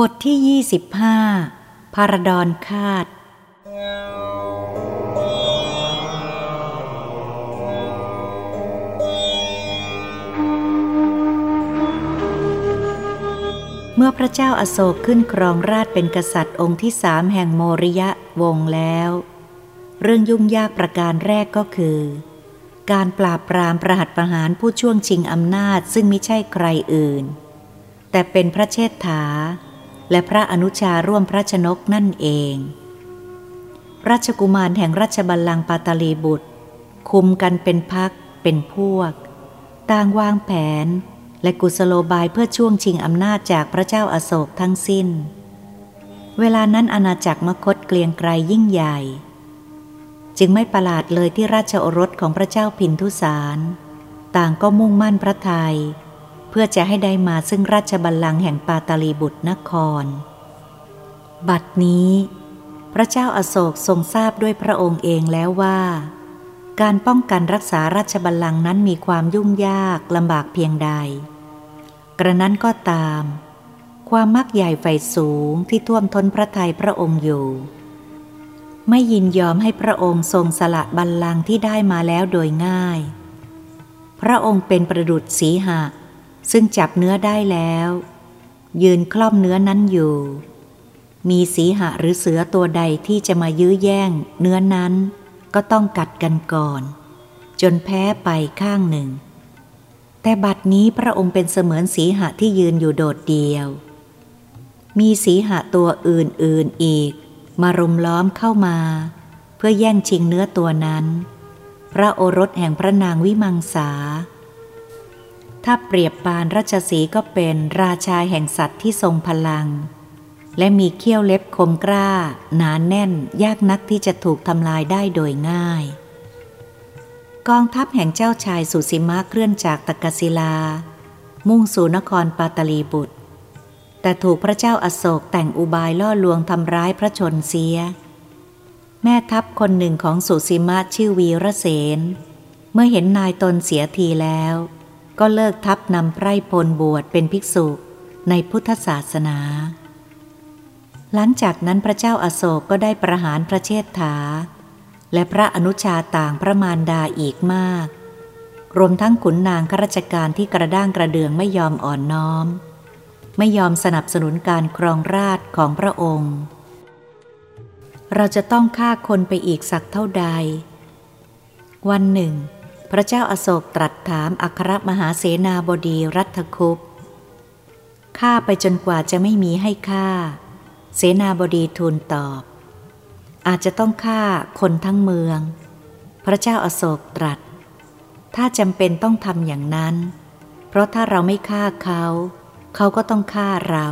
บทที่ 25 พารดอนคาด เมื่อพระเจ้าอาโศกขึ้นครองราชเป็นกษัตริย์องค์ที่สามแห่งโมริยะวงแล้ว เรื่องยุ่งยากประการแรกก็คือ การปราบปรามประหัตประหารผู้ช่วงชิงอำนาจซึ่งไม่ใช่ใครอื่นแต่เป็นพระเชษฐา และพระอนุชาร่วมพระชนกนั่นเอง ราชกุมารแห่งราชบัลลังก์ปาตาลีบุตร คุมกันเป็นพักเป็นพวก ต่างวางแผนและกุสโลบายเพื่อช่วงชิงอำนาจจากพระเจ้าอาโศกทั้งสิ้น เวลานั้นอาณาจักรมคตเกลียงไกรยิ่งใหญ่ จึงไม่ประหลาดเลยที่ราชโอรสของพระเจ้าพินทุสาร ต่างก็มุ่งมั่นพระไทย เพื่อจะให้ได้มาซึ่งราชบัลลังก์แห่งปาตาลีบุตรนคร บัดนี้ พระเจ้าอาโศกทรงทราบด้วยพระองค์เองแล้วว่า การป้องกันรักษาราชบัลลังก์นั้นมีความยุ่งยากลำบากเพียงใด กระนั้นก็ตาม ความมักใหญ่ไฟสูงที่ท่วมท้นพระทัยพระองค์อยู่ไม่ยินยอมให้พระองค์ทรงสละบัลลังก์ที่ได้มาแล้วโดยง่าย พระองค์เป็นประดุษสีหะ ซึ่งจับเนื้อได้แล้ว ยืนคล่อมเนื้อนั้นอยู่ มีสีหะหรือเสือตัวใดที่จะมายื้อแย่ง เนื้อนั้นก็ต้องกัดกันก่อน จนแพ้ไปข้างหนึ่ง แต่บัดนี้พระองค์เป็นเสมือนสีหะที่ยืนอยู่โดดเดียว มีสีหะตัวอื่นๆอีก มารุมล้อมเข้ามา เพื่อแย่งชิงเนื้อตัวนั้น พระโอรสแห่งพระนางวิมังสา ถ้าเปรียบปานราชสีก็เป็นราชาแห่งสัตว์ที่ทรงพลัง และมีเขี้ยวเล็บคมกล้า หนานแน่นยากนักที่จะถูกทำลายได้โดยง่าย กองทัพแห่งเจ้าชายสุสีมะเคลื่อนจากตะกศิลา มุ่งสู่นครปาตลีบุตร แต่ถูกพระเจ้าอาโศกแต่งอุบายล่อลวงทำร้ายพระชนเสีย แม่ทัพคนหนึ่งของสุสีมะชื่อวีรเสนเมื่อเห็นนายตนเสียทีแล้ว ก็เลิกทับนำไพร่พลบวชเป็นภิกษุในพุทธศาสนา หลังจากนั้นพระเจ้าอาโศกก็ได้ประหารพระเชษฐา และพระอนุชาต่างพระมารดาอีกมาก รวมทั้งขุนนางข้าราชการที่กระด้างกระเดืองไม่ยอมอ่อนน้อม ไม่ยอมสนับสนุนการครองราชของพระองค์ เราจะต้องฆ่าคนไปอีกสักเท่าใด วันหนึ่ง พระเจ้าอาโศกตรัสถามอัครมหาเสนาบดีรัฐคุปฆ่าไปจนกว่าจะไม่มีให้ฆ่า เสนาบดีทูลตอบ อาจจะต้องฆ่าคนทั้งเมือง พระเจ้าอาโศกตรัส ถ้าจำเป็นต้องทำอย่างนั้น เพราะถ้าเราไม่ฆ่าเขา เขาก็ต้องฆ่าเรา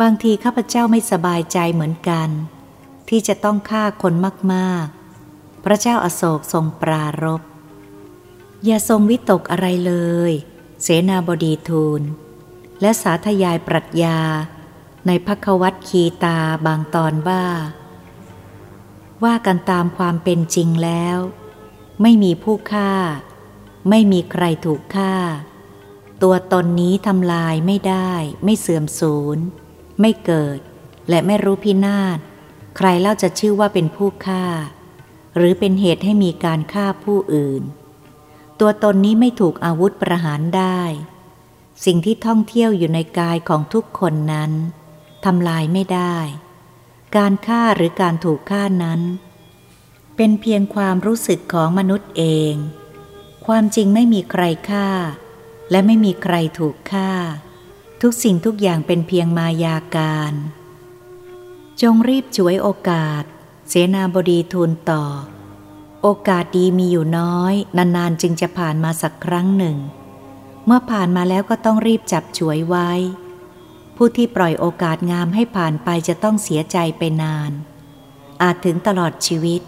บางทีข้าพเจ้าไม่สบายใจเหมือนกัน ที่จะต้องฆ่าคนมาก พระเจ้าอาโศกทรงปรารบอย่าทรงวิตกอะไรเลย เสนาบดีทูล และสาธยายปรัชญา ในพักวัตคีตาบางตอนว่า ว่ากันตามความเป็นจริงแล้ว ไม่มีผู้ฆ่า ไม่มีใครถูกฆ่า ตัวตนนี้ทำลายไม่ได้ ไม่เสื่อมสูญ ไม่เกิด และไม่รู้พินาศ ใครเล่าจะชื่อว่าเป็นผู้ฆ่า หรือเป็นเหตุให้มีการฆ่าผู้อื่น ตัวตนนี้ไม่ถูกอาวุธประหารได้ สิ่งที่ท่องเที่ยวอยู่ในกายของทุกคนนั้นทำลายไม่ได้ การฆ่าหรือการถูกฆ่านั้น เป็นเพียงความรู้สึกของมนุษย์เอง ความจริงไม่มีใครฆ่า และไม่มีใครถูกฆ่า ทุกสิ่งทุกอย่างเป็นเพียงมายาการ จงรีบช่วยโอกาส เสนาบดีทูลต่อ โอกาสดีมีอยู่น้อย นานๆจึงจะผ่านมาสักครั้งหนึ่ง เมื่อผ่านมาแล้วก็ต้องรีบจับฉวยไว้ ผู้ที่ปล่อยโอกาสงามให้ผ่านไปจะต้องเสียใจไปนาน อาจถึงตลอดชีวิต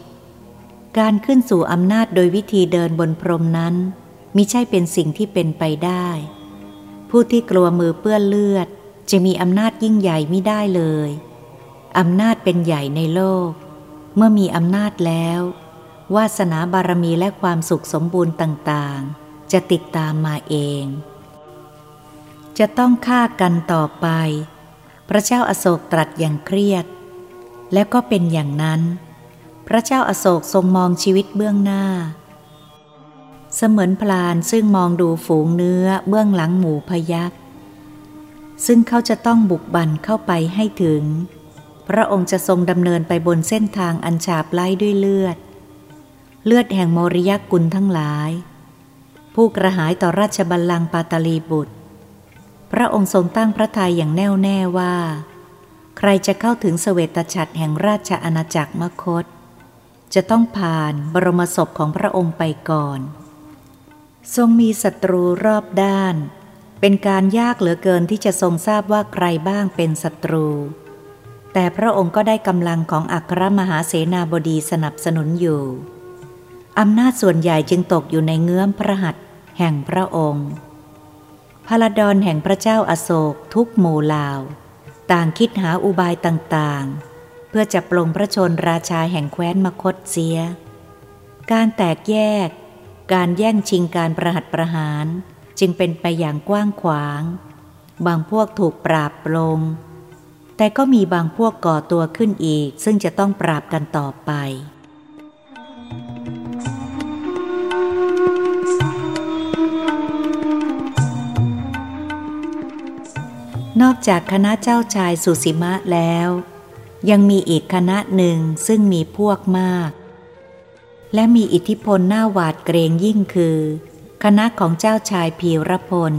การขึ้นสู่อำนาจโดยวิธีเดินบนพรมนั้นมิใช่เป็นสิ่งที่เป็นไปได้ ผู้ที่กลัวมือเปื้อนเลือด จะมีอำนาจยิ่งใหญ่ไม่ได้เลย อำนาจเป็นใหญ่ในโลก เมื่อมีอำนาจแล้ว วาสนาบารมีและความสุขสมบูรณ์ต่างๆ จะติดตามมาเอง จะต้องฆ่ากันต่อไป พระเจ้าอาโศกตรัสอย่างเครียด และก็เป็นอย่างนั้น พระเจ้าอาโศกทรงมองชีวิตเบื้องหน้า เสมือนพลานซึ่งมองดูฝูงเนื้อเบื้องหลังหมูพยักซึ่งเขาจะต้องบุกบันเข้าไปให้ถึง พระองค์จะทรงดำเนินไปบนเส้นทางอันฉาบไล่ด้วยเลือด เลือดแห่งโมริยกุลทั้งหลาย ผู้กระหายต่อราชบัลลังก์ปาตาลีบุตร พระองค์ทรงตั้งพระทัยอย่างแน่วแน่ว่า ใครจะเข้าถึงสเสวตฉัตรแห่งราชอาณาจักรมคต จะต้องผ่านบรมศพของพระองค์ไปก่อน ทรงมีศัตรูรอบด้าน เป็นการยากเหลือเกินที่จะทรงทราบว่าใครบ้างเป็นศัตรู แต่พระองค์ก็ได้กำลังของอัครมหาเสนาบดีสนับสนุนอยู่ อำนาจส่วนใหญ่จึงตกอยู่ในเงื้อมพระหัตถ์แห่งพระองค์ พระดอนแห่งพระเจ้าอาโศกทุกหมู่เหล่าต่างคิดหาอุบายต่างๆ เพื่อจะปลงพระชนราชาแห่งแคว้นมคตเสีย การแตกแยก การแย่งชิงการประหัตประหาร จึงเป็นไปอย่างกว้างขวาง บางพวกถูกปราบปลง แต่ก็มีบางพวกก่อตัวขึ้นอีก ซึ่งจะต้องปราบกันต่อไป นอกจากคณะเจ้าชายสุสิมะแล้ว ยังมีอีกคณะหนึ่งซึ่งมีพวกมาก และมีอิทธิพลหน้าหวาดเกรงยิ่งคือ คณะของเจ้าชายพีรพล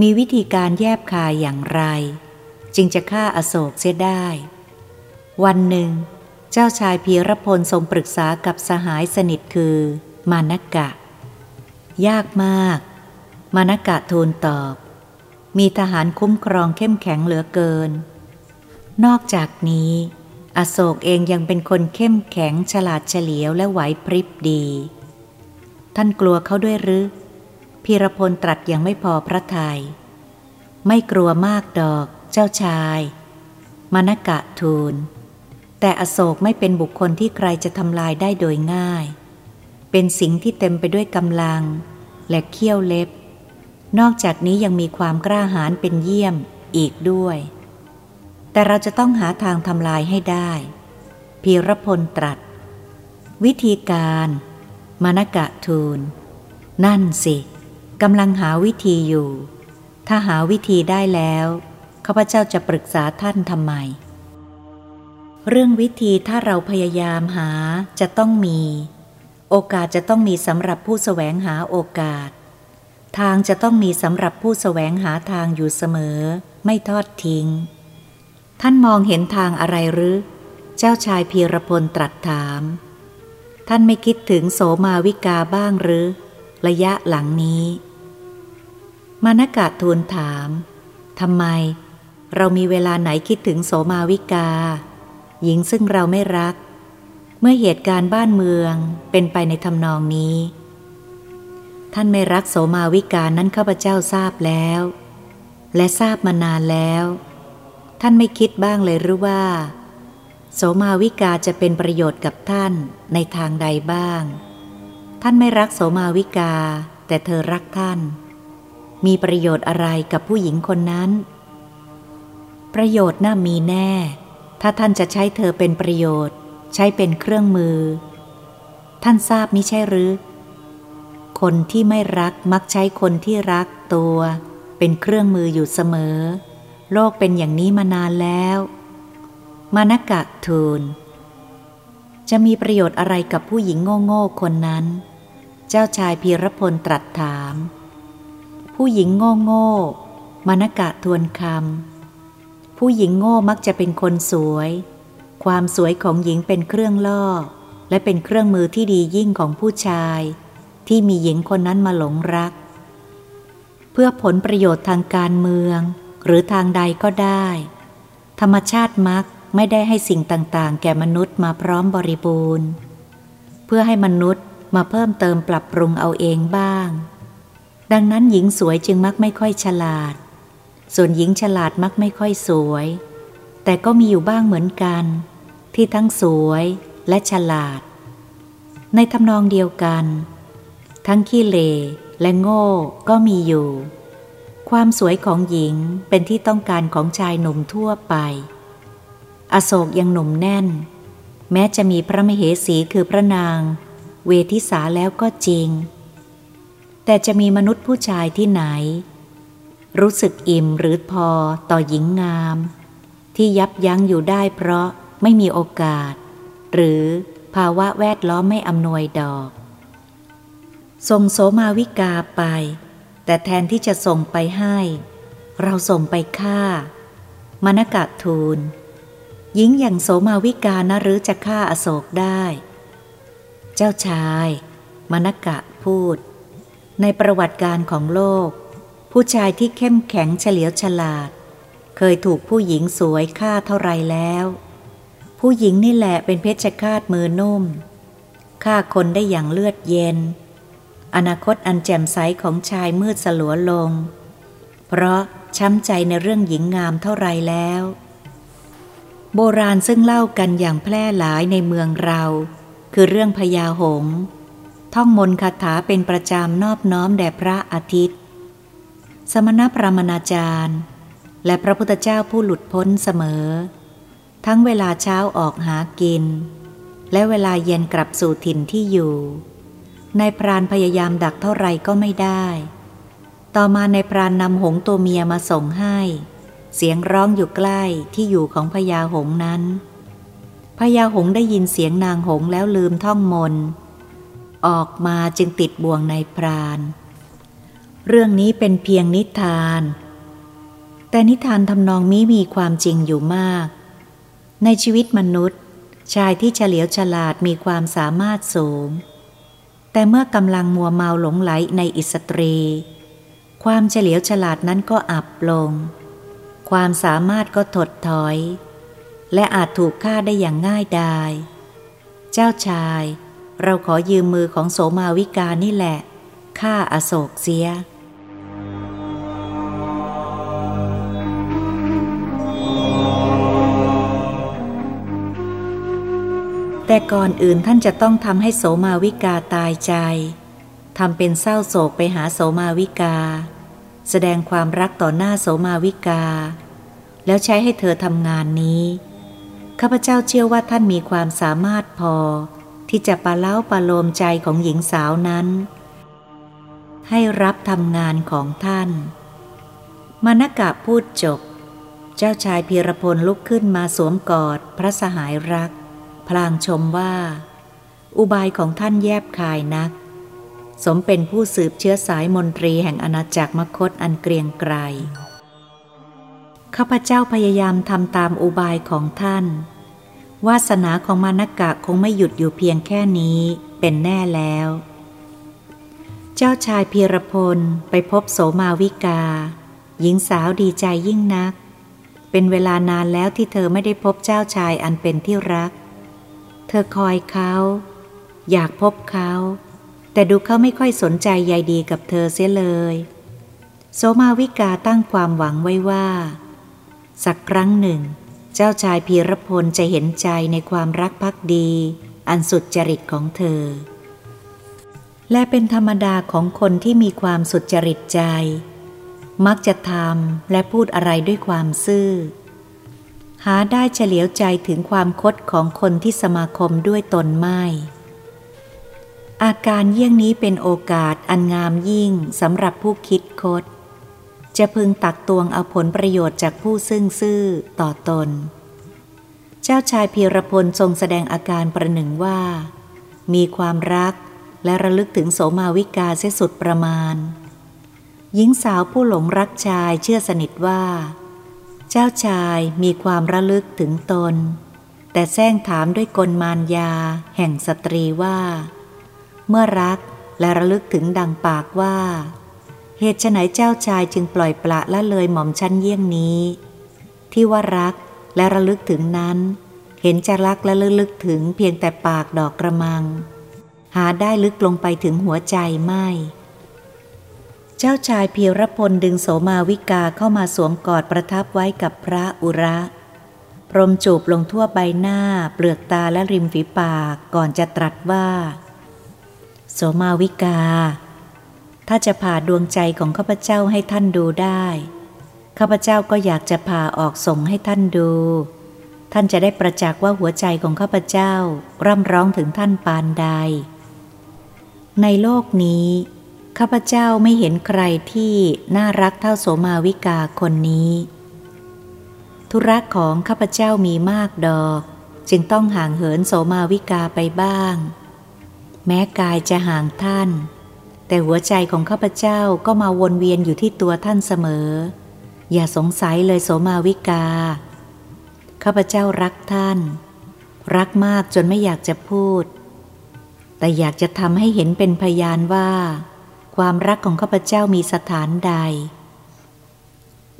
มีวิธีการแยบคายอย่างไร จึงจะฆ่าอโศกเสียได้ วันหนึ่ง เจ้าชายพีรพลทรงปรึกษากับสหายสนิทคือ มานกะ ยากมาก มานกะทูลตอบ มีทหารคุ้มครองเข้มแข็งเหลือเกิน นอกจากนี้ อโศกเองยังเป็นคนเข้มแข็งฉลาดเฉลียวและไหวพริบดี ท่านกลัวเขาด้วยหรือพีรพลตรัสยังไม่พอพระทยัยไม่กลัวมากดอก เจ้าชายมานกะทูล แต่อโศกไม่เป็นบุคคลที่ใครจะทำลายได้โดยง่าย เป็นสิ่งที่เต็มไปด้วยกำลัง และเขี้ยวเล็บ นอกจากนี้ยังมีความกล้าหาญเป็นเยี่ยมอีกด้วย แต่เราจะต้องหาทางทำลายให้ได้พีรพลตรัส วิธีการมานกะทูล นั่นสิกำลังหาวิธีอยู่ ถ้าหาวิธีได้แล้ว ข้าพเจ้าจะปรึกษาท่านทำไม เรื่องวิธีถ้าเราพยายามหาจะต้องมี โอกาสจะต้องมีสำหรับผู้แสวงหาโอกาส ทางจะต้องมีสำหรับผู้แสวงหาทางอยู่เสมอ ไม่ทอดทิ้ง ท่านมองเห็นทางอะไรหรือ เจ้าชายพีรพลตรัสถาม ท่านไม่คิดถึงโสมาวิกาบ้างหรือ ระยะหลังนี้ มานกะทูลถามทำไม เรามีเวลาไหนคิดถึงโสมาวิกา หญิงซึ่งเราไม่รัก เมื่อเหตุการณ์บ้านเมืองเป็นไปในทำนองนี้ ท่านไม่รักโสมาวิกานั้นข้าพเจ้าทราบแล้ว และทราบมานานแล้ว ท่านไม่คิดบ้างเลยหรือว่า โสมาวิกาจะเป็นประโยชน์กับท่านในทางใดบ้าง ท่านไม่รักโสมาวิกา แต่เธอรักท่าน มีประโยชน์อะไรกับผู้หญิงคนนั้น ประโยชน์น่ามีแน่ ถ้าท่านจะใช้เธอเป็นประโยชน์ ใช้เป็นเครื่องมือ ท่านทราบมิใช่หรือ คนที่ไม่รักมักใช้คนที่รักตัว เป็นเครื่องมืออยู่เสมอ โลกเป็นอย่างนี้มานานแล้ว มานกะทูล จะมีประโยชน์อะไรกับผู้หญิงโง่ๆคนนั้น เจ้าชายพีรพลตรัสถาม ผู้หญิงโง่ๆมานกะทวนคำ ผู้หญิงโง่มักจะเป็นคนสวย ความสวยของหญิงเป็นเครื่องล่อ และเป็นเครื่องมือที่ดียิ่งของผู้ชาย ที่มีหญิงคนนั้นมาหลงรัก เพื่อผลประโยชน์ทางการเมือง หรือทางใดก็ได้ ธรรมชาติมักไม่ได้ให้สิ่งต่างๆ แก่มนุษย์มาพร้อมบริบูรณ์ เพื่อให้มนุษย์มาเพิ่มเติมปรับปรุงเอาเองบ้าง ดังนั้นหญิงสวยจึงมักไม่ค่อยฉลาด ส่วนหญิงฉลาดมักไม่ค่อยสวย แต่ก็มีอยู่บ้างเหมือนกัน ที่ทั้งสวยและฉลาด ในทำนองเดียวกัน ทั้งขี้เลและโง่ก็มีอยู่ ความสวยของหญิงเป็นที่ต้องการของชายหนุ่มทั่วไป อโศกยังหนุ่มแน่น แม้จะมีพระมเหสีคือพระนาง เวทิสาแล้วก็จริง แต่จะมีมนุษย์ผู้ชายที่ไหน รู้สึกอิ่มหรือพอต่อหญิงงาม ที่ยับยั้งอยู่ได้เพราะไม่มีโอกาส หรือภาวะแวดล้อมไม่อำนวยดอกส่งโสมาวิกาไป แต่แทนที่จะส่งไปให้ เราส่งไปฆ่ามนกะทูลหญิงอย่างโสมาวิกานะหรือจะฆ่าอโศกได้ เจ้าชายมนกะพูด ในประวัติการของโลก ผู้ชายที่เข้มแข็งเฉลียวฉลาด เคยถูกผู้หญิงสวยฆ่าเท่าไรแล้ว ผู้หญิงนี่แหละเป็นเพชฌฆาตมือนุ่มฆ่าคนได้อย่างเลือดเย็น อนาคตอันแจ่มใสของชายมืดสลัวลง เพราะช้ำใจในเรื่องหญิงงามเท่าไรแล้ว โบราณซึ่งเล่ากันอย่างแพร่หลายในเมืองเรา คือเรื่องพญาหง ท่องมนคาถาเป็นประจำนอบน้อมแด่พระอาทิตย์ สมณพระมนาจารย์ และพระพุทธเจ้าผู้หลุดพ้นเสมอ ทั้งเวลาเช้าออกหากิน และเวลาเย็นกลับสู่ถิ่นที่อยู่นายพรานพยายามดักเท่าไรก็ไม่ได้ ต่อมานายพรานนำหงตัวเมียมาส่งให้ เสียงร้องอยู่ใกล้ที่อยู่ของพญาหงนั้นพญาหงได้ยินเสียงนางหงแล้วลืมท่องมน ออกมาจึงติดบ่วงนายพราน เรื่องนี้เป็นเพียงนิทาน แต่นิทานทำนองนี้มีความจริงอยู่มาก ในชีวิตมนุษย์ ชายที่เฉลียวฉลาดมีความสามารถสูง แต่เมื่อกำลังมัวเมาหลงไหลในอิสตรี ความเฉลียวฉลาดนั้นก็อับลง ความสามารถก็ถดถอย และอาจถูกฆ่าได้อย่างง่ายดายเจ้าชาย เราขอยืมมือของโสมาวิกานี่แหละฆ่าอโศกเสีย แต่ก่อนอื่นท่านจะต้องทำให้โสมาวิกาตายใจทำเป็นเศร้าโศกไปหาโสมาวิกา แสดงความรักต่อหน้าโสมาวิกา แล้วใช้ให้เธอทำงานนี้ข้าพเจ้าเชื่อว่าท่านมีความสามารถพอ ที่จะปะเล้าปะโลมใจของหญิงสาวนั้น ให้รับทำงานของท่าน มานกะพูดจบ เจ้าชายพีรพลลุกขึ้นมาสวมกอดพระสหายรัก พลางชมว่า อุบายของท่านแยบคายนัก สมเป็นผู้สืบเชื้อสายมนตรีแห่งอาณาจักรมคตอันเกรียงไกรข้าพเจ้าพยายามทำตามอุบายของท่าน วาสนาของมานกะคงไม่หยุดอยู่เพียงแค่นี้เป็นแน่แล้ว เจ้าชายพีรพลไปพบโสมาวิกา หญิงสาวดีใจยิ่งนัก เป็นเวลานานแล้วที่เธอไม่ได้พบเจ้าชายอันเป็นที่รัก เธอคอยเขา อยากพบเขา แต่ดูเขาไม่ค่อยสนใจใยดีกับเธอเสียเลย โสมาวิกาตั้งความหวังไว้ว่า สักครั้งหนึ่ง เจ้าชายพีรพลจะเห็นใจในความรักพักดี อันสุดจริตของเธอ และเป็นธรรมดาของคนที่มีความสุดจริตใจ มักจะทำและพูดอะไรด้วยความซื่อ หาได้เฉลียวใจถึงความคดของคนที่สมาคมด้วยตนไม่ อาการเยี่ยงนี้เป็นโอกาสอันงามยิ่งสำหรับผู้คิดคด จะพึงตักตวงเอาผลประโยชน์จากผู้ซึ่งซื่อต่อตน เจ้าชายพีรพลทรงแสดงอาการประหนึ่งว่า มีความรักและระลึกถึงโสมาวิกาเสสุดประมาณ หญิงสาวผู้หลงรักชายเชื่อสนิทว่า เจ้าชายมีความระลึกถึงตน แต่แซงถามด้วยกลมารยาแห่งสตรีว่า เมื่อรักและระลึกถึงดังปากว่า เหตุไฉนเจ้าชายจึงปล่อยปละละเลยหม่อมชั้นเยี่ยงนี้ ที่ว่ารักและระลึกถึงนั้น เห็นจะรักและระลึกถึงเพียงแต่ปากดอกกระมัง หาได้ลึกลงไปถึงหัวใจไม่ เจ้าชายเพียรพลดึงโสมาวิกาเข้ามาสวมกอดประทับไว้กับพระอุระ พรมจูบลงทั่วใบหน้า เปลือกตาและริมฝีปากก่อนจะตรัสว่า โสมาวิกา ถ้าจะผ่าดวงใจของข้าพเจ้าให้ท่านดูได้ ข้าพเจ้าก็อยากจะผ่าออกส่งให้ท่านดู ท่านจะได้ประจักษ์ว่าหัวใจของข้าพเจ้า ร่ำร้องถึงท่านปานใด ในโลกนี้ ข้าพเจ้าไม่เห็นใครที่น่ารักเท่าโสมาวิกาคนนี้ ธุระของข้าพเจ้ามีมากดอก จึงต้องห่างเหินโสมาวิกาไปบ้าง แม้กายจะห่างท่าน แต่หัวใจของข้าพเจ้าก็มาวนเวียนอยู่ที่ตัวท่านเสมอ อย่าสงสัยเลยโสมาวิกา ข้าพเจ้ารักท่าน รักมากจนไม่อยากจะพูด แต่อยากจะทำให้เห็นเป็นพยานว่า ความรักของข้าพเจ้ามีสถานใด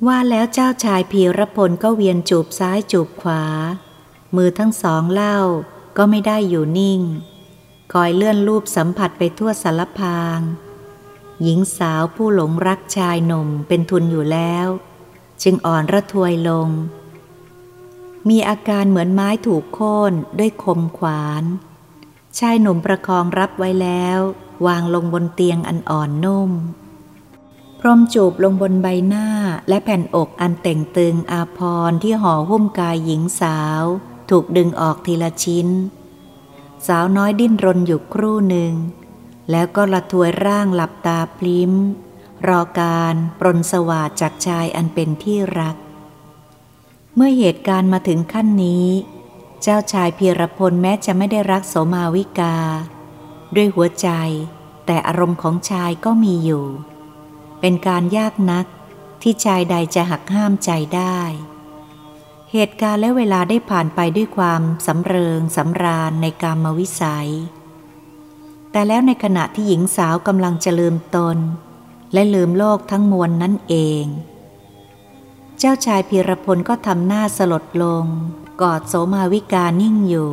ว่าแล้วเจ้าชายพีรพลก็เวียนจูบซ้ายจูบขวา มือทั้งสองเล่าก็ไม่ได้อยู่นิ่ง คอยเลื่อนรูปสัมผัสไปทั่วสารพาง หญิงสาวผู้หลงรักชายหนุ่มเป็นทุนอยู่แล้ว จึงอ่อนระทวยลง มีอาการเหมือนไม้ถูกโค่นด้วยคมขวาน ชายหนุ่มประคองรับไว้แล้ว วางลงบนเตียงอันอ่อนนุ่ม พรมจูบลงบนใบหน้าและแผ่นอกอันเต่งตึงอาพรที่ห่อหุ้มกายหญิงสาว ถูกดึงออกทีละชิ้น สาวน้อยดิ้นรนอยู่ครู่หนึ่ง แล้วก็ละทวยร่างหลับตาพลิ้ม รอการปรนสวาดจากชายอันเป็นที่รัก เมื่อเหตุการณ์มาถึงขั้นนี้ เจ้าชายเพียรพลแม้จะไม่ได้รักโสมาวิกา ด้วยหัวใจ แต่อารมณ์ของชายก็มีอยู่ เป็นการยากนักที่ชายใดจะหักห้ามใจได้ เหตุการณ์และเวลาได้ผ่านไปด้วยความสำเริงสำราญในกามวิสัย แต่แล้วในขณะที่หญิงสาวกำลังจะลืมตน และลืมโลกทั้งมวลนนั่นเอง เจ้าชายพีรพลก็ทำหน้าสลดลง กอดโสมาวิกานิ่งอยู่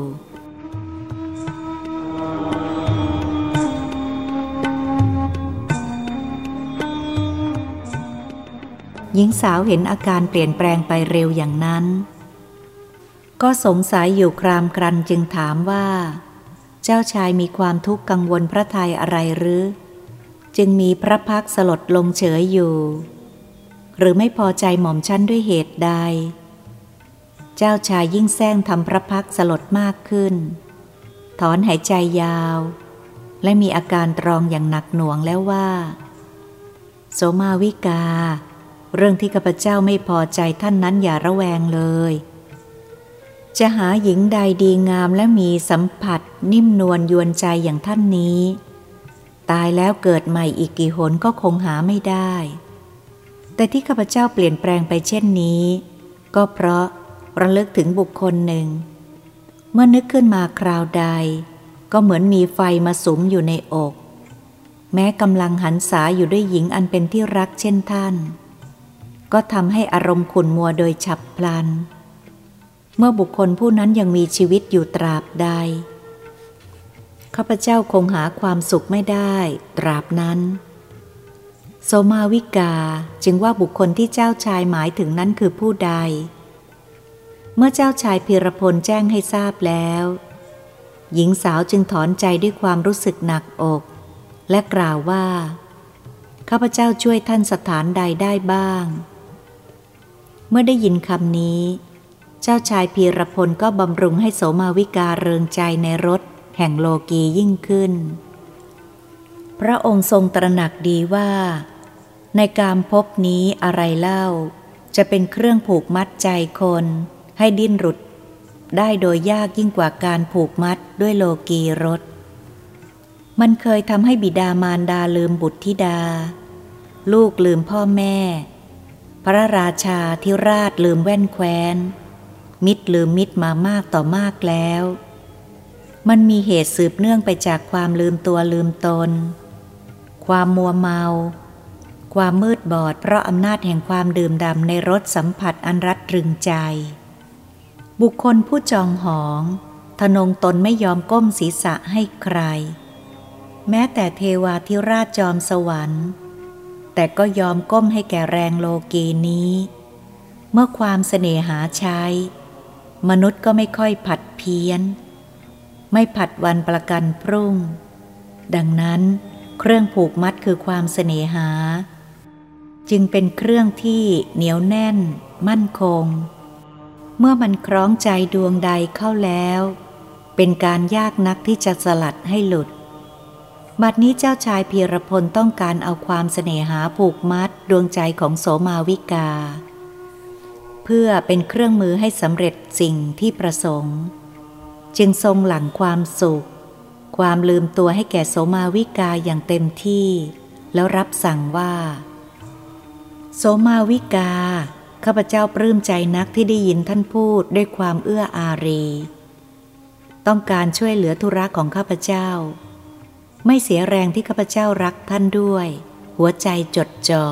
หญิงสาวเห็นอาการเปลี่ยนแปลงไปเร็วอย่างนั้น ก็สงสัยอยู่ครามครันจึงถามว่า เจ้าชายมีความทุกข์กังวลพระทัยอะไรหรือ จึงมีพระพักสลดลงเฉยอยู่ หรือไม่พอใจหม่อมชั้นด้วยเหตุใด เจ้าชายยิ่งแซงทำพระพักสลดมากขึ้น ถอนหายใจยาว และมีอาการตรองอย่างหนักหน่วงแล้วว่า โสมาวิกา เรื่องที่ข้าพเจ้าไม่พอใจท่านนั้นอย่าระแวงเลย จะหาหญิงใดดีงามและมีสัมผัสนิ่มนวลยวนใจอย่างท่านนี้ ตายแล้วเกิดใหม่อีกกี่หนก็คงหาไม่ได้ แต่ที่ข้าพเจ้าเปลี่ยนแปลงไปเช่นนี้ ก็เพราะ ระลึกถึงบุคคลหนึ่ง เมื่อนึกขึ้นมาคราวใด ก็เหมือนมีไฟมาสุมอยู่ในอก แม้กำลังหันษาอยู่ด้วยหญิงอันเป็นที่รักเช่นท่าน ก็ทำให้อารมณ์ขุนมัวโดยฉับพลัน เมื่อบุคคลผู้นั้นยังมีชีวิตอยู่ตราบใดข้าพเจ้าคงหาความสุขไม่ได้ตราบนั้นโสมาวิกาจึงว่าบุคคลที่เจ้าชายหมายถึงนั้นคือผู้ใด เมื่อเจ้าชายพีรพลแจ้งให้ทราบแล้ว หญิงสาวจึงถอนใจด้วยความรู้สึกหนักอก และกล่าวว่า ข้าพเจ้าช่วยท่านสถานใดได้บ้าง เมื่อได้ยินคำนี้ เจ้าชายพีรพลก็บำรุงให้โสมาวิกาเริงใจในรถแห่งโลกียิ่งขึ้น พระองค์ทรงตระหนักดีว่า ในการพบนี้อะไรเล่า จะเป็นเครื่องผูกมัดใจคน ให้ดิ้นรุด ได้โดยยากยิ่งกว่าการผูกมัดด้วยโลกีรถ มันเคยทำให้บิดามารดาลืมบุตรธิดา ลูกลืมพ่อแม่ พระราชาที่ราชลืมแว่นแคว้น มิตรลืมมิตรมามากต่อมากแล้ว มันมีเหตุสืบเนื่องไปจากความลืมตัวลืมตน ความมัวเมาความมืดบอดเพราะอำนาจแห่งความดื่มดำในรสสัมผัสอันรัดรึงใจ บุคคลผู้จองหอง ทนงตนไม่ยอมก้มศีรษะให้ใคร แม้แต่เทวาธิราชจอมสวรรค์ แต่ก็ยอมก้มให้แก่แรงโลกีนี้ เมื่อความเสน่หาใช้ มนุษย์ก็ไม่ค่อยผัดเพี้ยน ไม่ผัดวันประกันพรุ่ง ดังนั้น เครื่องผูกมัดคือความเสน่หา จึงเป็นเครื่องที่เหนียวแน่น มั่นคง เมื่อมันคล้องใจดวงใดเข้าแล้ว เป็นการยากนักที่จะสลัดให้หลุด บัดนี้เจ้าชายพีรพลต้องการเอาความเสน่หาผูกมัดดวงใจของโสมาวิกา เพื่อเป็นเครื่องมือให้สำเร็จสิ่งที่ประสงค์ จึงทรงหลังความสุข ความลืมตัวให้แก่โสมาวิกาอย่างเต็มที่ แล้วรับสั่งว่า โสมาวิกา ข้าพเจ้าปลื้มใจนักที่ได้ยินท่านพูดด้วยความเอื้ออารี ต้องการช่วยเหลือธุระของข้าพเจ้า ไม่เสียแรงที่ข้าพเจ้ารักท่านด้วย หัวใจจดจอ่อ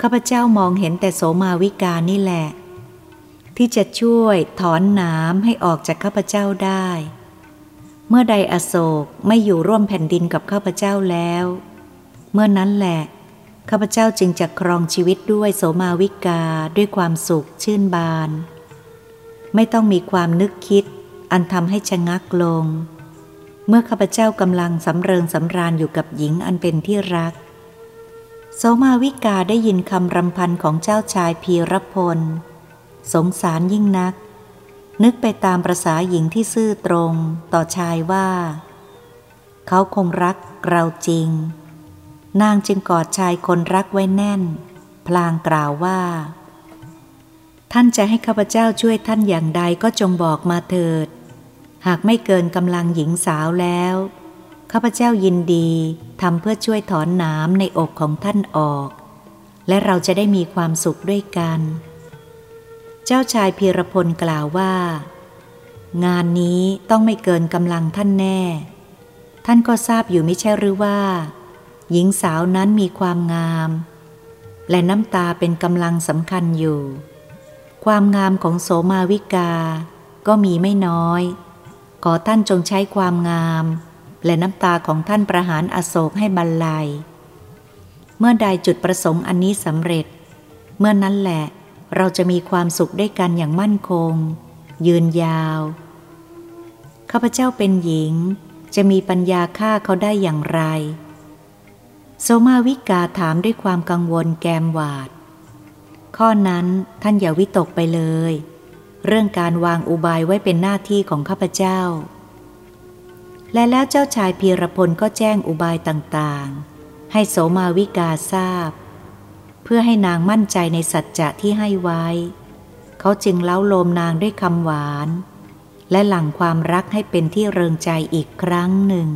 ข้าพเจ้ามองเห็นแต่โสมาวิกานี่แหละ ที่จะช่วยถอนน้ำให้ออกจากข้าพเจ้าได้ เมื่อใดอโศกไม่อยู่ร่วมแผ่นดินกับข้าพเจ้าแล้ว เมื่อนั้นแหละ ข้าพเจ้าจึงจะครองชีวิตด้วยโสมาวิกาด้วยความสุขชื่นบาน ไม่ต้องมีความนึกคิด อันทำให้ชะงักลง เมื่อข้าพเจ้ากำลังสำเริงสำราญอยู่กับหญิงอันเป็นที่รัก โสมาวิกาได้ยินคำรำพันของเจ้าชายพีรพล สงสารยิ่งนัก นึกไปตามประษาหญิงที่ซื่อตรงต่อชายว่า เขาคงรักเราจริง นางจึงกอดชายคนรักไว้แน่น พลางกล่าวว่า ท่านจะให้ข้าพเจ้าช่วยท่านอย่างใดก็จงบอกมาเถิด หากไม่เกินกำลังหญิงสาวแล้ว ข้าพเจ้ายินดีทำเพื่อช่วยถอนน้ำในอกของท่านออก และเราจะได้มีความสุขด้วยกัน เจ้าชายพีรพลกล่าวว่า งานนี้ต้องไม่เกินกำลังท่านแน่ ท่านก็ทราบอยู่ไม่ใช่หรือว่า หญิงสาวนั้นมีความงาม และน้ำตาเป็นกำลังสำคัญอยู่ ความงามของโสมาวิกา ก็มีไม่น้อย ขอท่านจงใช้ความงาม และน้ำตาของท่านประหารอโศกให้บรรลัย เมื่อใดจุดประสงค์อันนี้สำเร็จ เมื่อนั้นแหละเราจะมีความสุขด้วยกันอย่างมั่นคง ยืนยาวข้าพเจ้าเป็นหญิงจะมีปัญญาฆ่าเขาได้อย่างไร โสมาวิกาถามด้วยความกังวลแกมหวาด ข้อนั้นท่านอย่าวิตกไปเลย เรื่องการวางอุบายไว้เป็นหน้าที่ของข้าพเจ้า และแล้วเจ้าชายพีรพลก็แจ้งอุบายต่างๆ ให้โสมาวิกาทราบ เพื่อให้นางมั่นใจในสัจจะที่ให้ไว้ เขาจึงเล้าโลมนางด้วยคำหวาน และหลั่งความรักให้เป็นที่เริงใจอีกครั้งหนึ่ง